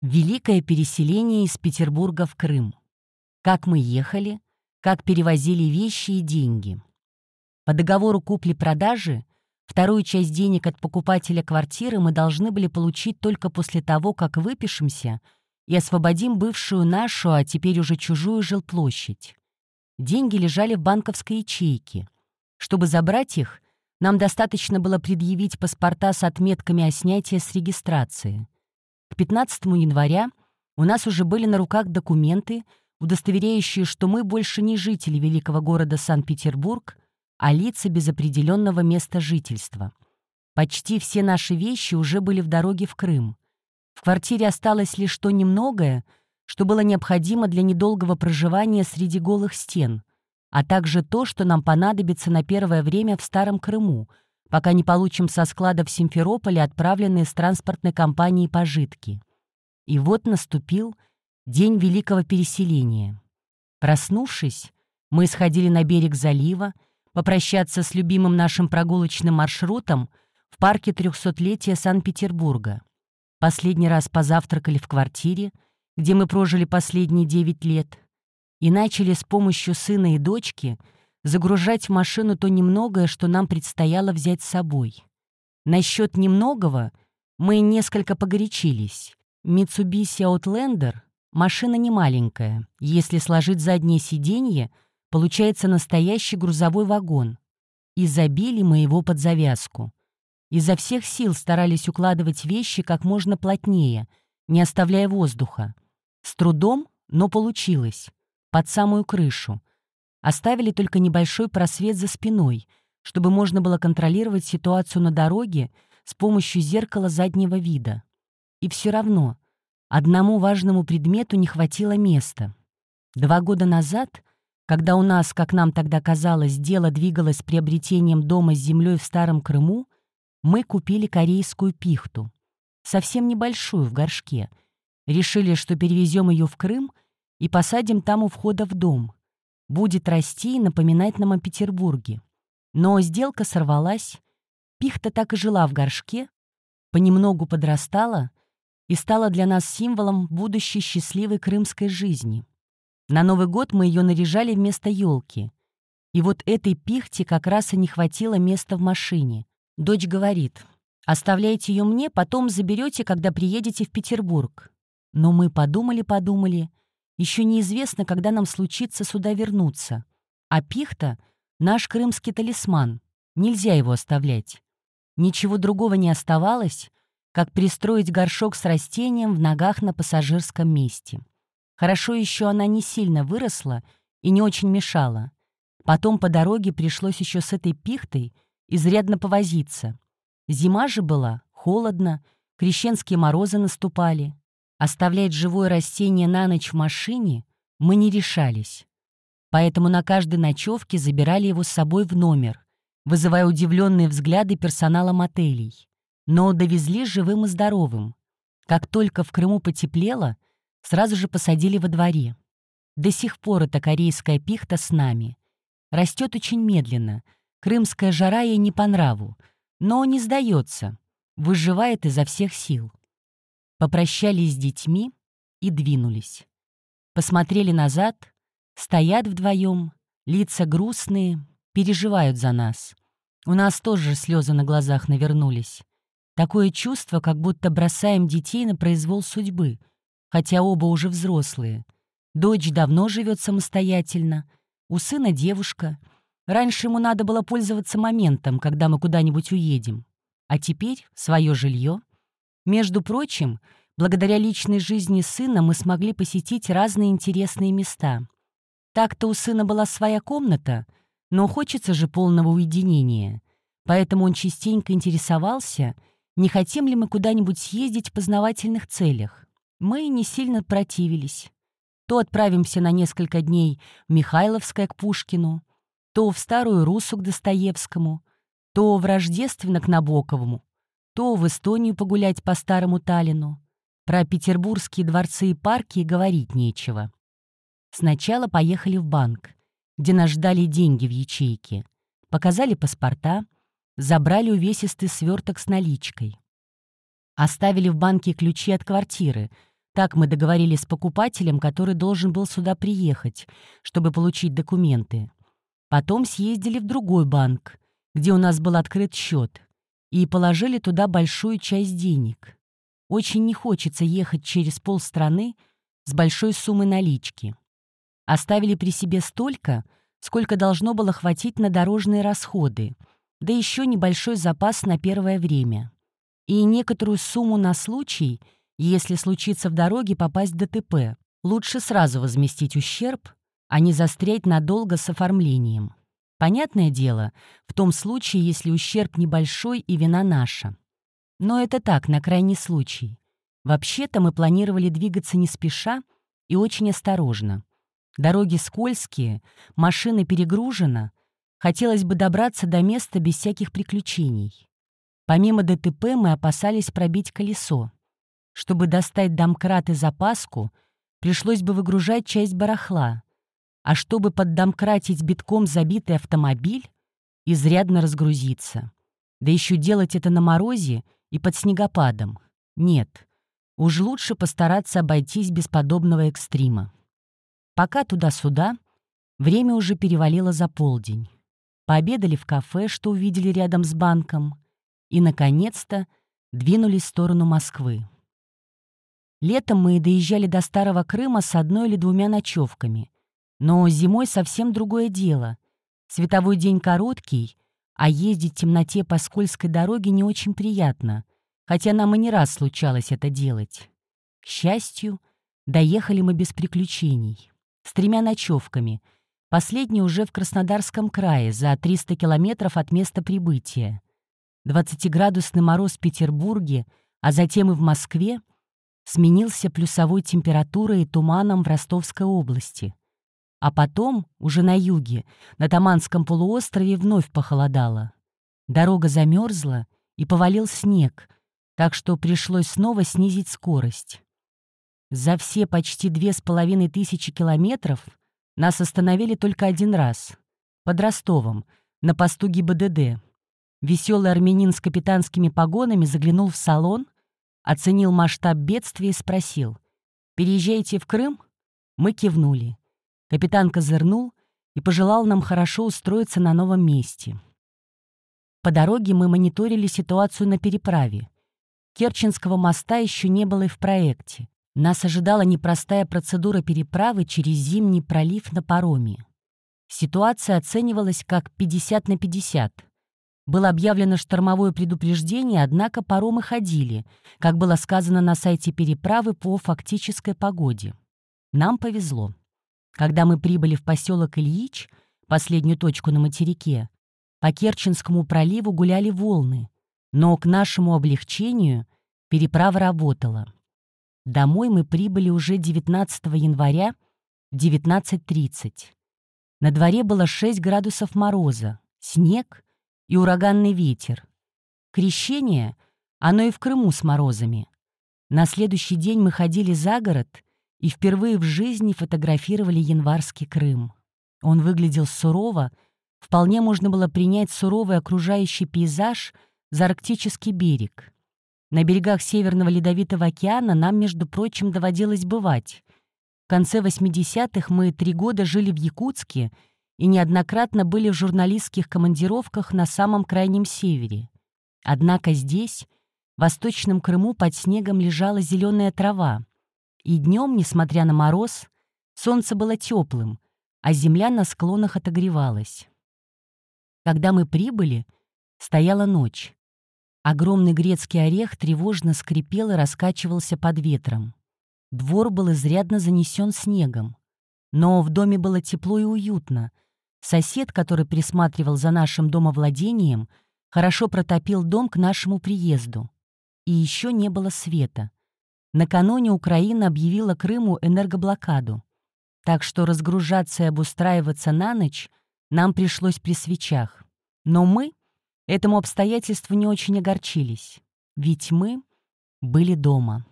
Великое переселение из Петербурга в Крым. Как мы ехали, как перевозили вещи и деньги. По договору купли-продажи вторую часть денег от покупателя квартиры мы должны были получить только после того, как выпишемся и освободим бывшую нашу, а теперь уже чужую жилплощадь. Деньги лежали в банковской ячейке. Чтобы забрать их, нам достаточно было предъявить паспорта с отметками о снятии с регистрации — к 15 января у нас уже были на руках документы, удостоверяющие, что мы больше не жители великого города Санкт-Петербург, а лица без определенного места жительства. Почти все наши вещи уже были в дороге в Крым. В квартире осталось лишь то немногое, что было необходимо для недолгого проживания среди голых стен, а также то, что нам понадобится на первое время в Старом Крыму — пока не получим со склада в Симферополе отправленные с транспортной компанией пожитки. И вот наступил день великого переселения. Проснувшись, мы сходили на берег залива, попрощаться с любимым нашим прогулочным маршрутом в парке трехсотлетия Санкт-Петербурга. Последний раз позавтракали в квартире, где мы прожили последние девять лет, и начали с помощью сына и дочки — загружать в машину то немногое, что нам предстояло взять с собой. Насчет немногого мы несколько погорячились. Mitsubishi Outlander — машина не маленькая. Если сложить заднее сиденье, получается настоящий грузовой вагон. И забили мы его под завязку. Изо всех сил старались укладывать вещи как можно плотнее, не оставляя воздуха. С трудом, но получилось. Под самую крышу. Оставили только небольшой просвет за спиной, чтобы можно было контролировать ситуацию на дороге с помощью зеркала заднего вида. И все равно одному важному предмету не хватило места. Два года назад, когда у нас, как нам тогда казалось, дело двигалось приобретением дома с землей в Старом Крыму, мы купили корейскую пихту, совсем небольшую в горшке. Решили, что перевезем ее в Крым и посадим там у входа в дом — будет расти и напоминать нам о Петербурге. Но сделка сорвалась, пихта так и жила в горшке, понемногу подрастала и стала для нас символом будущей счастливой крымской жизни. На Новый год мы ее наряжали вместо елки. И вот этой пихте как раз и не хватило места в машине. Дочь говорит, оставляйте ее мне, потом заберете, когда приедете в Петербург. Но мы подумали-подумали еще неизвестно, когда нам случится сюда вернуться. А пихта — наш крымский талисман. Нельзя его оставлять. Ничего другого не оставалось, как пристроить горшок с растением в ногах на пассажирском месте. Хорошо еще она не сильно выросла и не очень мешала. Потом по дороге пришлось еще с этой пихтой изрядно повозиться. Зима же была, холодно, крещенские морозы наступали. Оставлять живое растение на ночь в машине мы не решались. Поэтому на каждой ночевке забирали его с собой в номер, вызывая удивленные взгляды персонала мотелей. Но довезли живым и здоровым. Как только в Крыму потеплело, сразу же посадили во дворе. До сих пор эта корейская пихта с нами. Растет очень медленно. Крымская жара ей не по нраву, но не сдается, выживает изо всех сил. Попрощались с детьми и двинулись. Посмотрели назад, стоят вдвоем, лица грустные, переживают за нас. У нас тоже слезы на глазах навернулись. Такое чувство, как будто бросаем детей на произвол судьбы, хотя оба уже взрослые. Дочь давно живет самостоятельно, у сына девушка. Раньше ему надо было пользоваться моментом, когда мы куда-нибудь уедем. А теперь свое жилье, между прочим, благодаря личной жизни сына мы смогли посетить разные интересные места. Так-то у сына была своя комната, но хочется же полного уединения. Поэтому он частенько интересовался, не хотим ли мы куда-нибудь съездить в познавательных целях. Мы не сильно противились. То отправимся на несколько дней в Михайловское к Пушкину, то в Старую Русу к Достоевскому, то в Рождественно к Набоковому, то в Эстонию погулять по старому Таллину. Про петербургские дворцы и парки говорить нечего. Сначала поехали в банк, где нас ждали деньги в ячейке. Показали паспорта, забрали увесистый сверток с наличкой. Оставили в банке ключи от квартиры, Так мы договорились с покупателем, который должен был сюда приехать, чтобы получить документы. Потом съездили в другой банк, где у нас был открыт счет, и положили туда большую часть денег. Очень не хочется ехать через полстраны с большой суммой налички. Оставили при себе столько, сколько должно было хватить на дорожные расходы, да еще небольшой запас на первое время. И некоторую сумму на случай, если случится в дороге попасть в ДТП. Лучше сразу возместить ущерб, а не застрять надолго с оформлением. Понятное дело, в том случае, если ущерб небольшой и вина наша. Но это так, на крайний случай. Вообще-то мы планировали двигаться не спеша и очень осторожно. Дороги скользкие, машины перегружена. Хотелось бы добраться до места без всяких приключений. Помимо ДТП мы опасались пробить колесо. Чтобы достать домкрат и запаску, пришлось бы выгружать часть барахла, а чтобы поддомкратить битком забитый автомобиль, изрядно разгрузиться. Да еще делать это на морозе и под снегопадом. Нет, уж лучше постараться обойтись без подобного экстрима. Пока туда-сюда, время уже перевалило за полдень. Пообедали в кафе, что увидели рядом с банком, и, наконец-то, двинулись в сторону Москвы. Летом мы доезжали до Старого Крыма с одной или двумя ночевками, но зимой совсем другое дело. Световой день короткий, а ездить в темноте по скользкой дороге не очень приятно, хотя нам и не раз случалось это делать. К счастью, доехали мы без приключений. С тремя ночевками. Последний уже в Краснодарском крае, за 300 километров от места прибытия. 20-градусный мороз в Петербурге, а затем и в Москве, сменился плюсовой температурой и туманом в Ростовской области. А потом, уже на юге, на Таманском полуострове вновь похолодало. Дорога замерзла и повалил снег, так что пришлось снова снизить скорость. За все почти две с половиной тысячи километров нас остановили только один раз. Под Ростовом, на посту ГИБДД. Веселый армянин с капитанскими погонами заглянул в салон, оценил масштаб бедствия и спросил «Переезжаете в Крым?» Мы кивнули. Капитан козырнул и пожелал нам хорошо устроиться на новом месте. По дороге мы мониторили ситуацию на переправе. Керченского моста еще не было и в проекте. Нас ожидала непростая процедура переправы через зимний пролив на пароме. Ситуация оценивалась как 50 на 50. Было объявлено штормовое предупреждение, однако паромы ходили, как было сказано на сайте переправы по фактической погоде. Нам повезло. Когда мы прибыли в поселок Ильич, последнюю точку на материке, по Керченскому проливу гуляли волны, но к нашему облегчению переправа работала. Домой мы прибыли уже 19 января в 19.30. На дворе было 6 градусов мороза, снег и ураганный ветер. Крещение, оно и в Крыму с морозами. На следующий день мы ходили за город и впервые в жизни фотографировали январский Крым. Он выглядел сурово, вполне можно было принять суровый окружающий пейзаж за арктический берег. На берегах Северного Ледовитого океана нам, между прочим, доводилось бывать. В конце 80-х мы три года жили в Якутске и неоднократно были в журналистских командировках на самом крайнем севере. Однако здесь, в Восточном Крыму, под снегом лежала зеленая трава, и днем, несмотря на мороз, солнце было теплым, а земля на склонах отогревалась. Когда мы прибыли, стояла ночь. Огромный грецкий орех тревожно скрипел и раскачивался под ветром. Двор был изрядно занесен снегом. Но в доме было тепло и уютно. Сосед, который присматривал за нашим домовладением, хорошо протопил дом к нашему приезду. И еще не было света. Накануне Украина объявила Крыму энергоблокаду, так что разгружаться и обустраиваться на ночь нам пришлось при свечах. Но мы этому обстоятельству не очень огорчились, ведь мы были дома.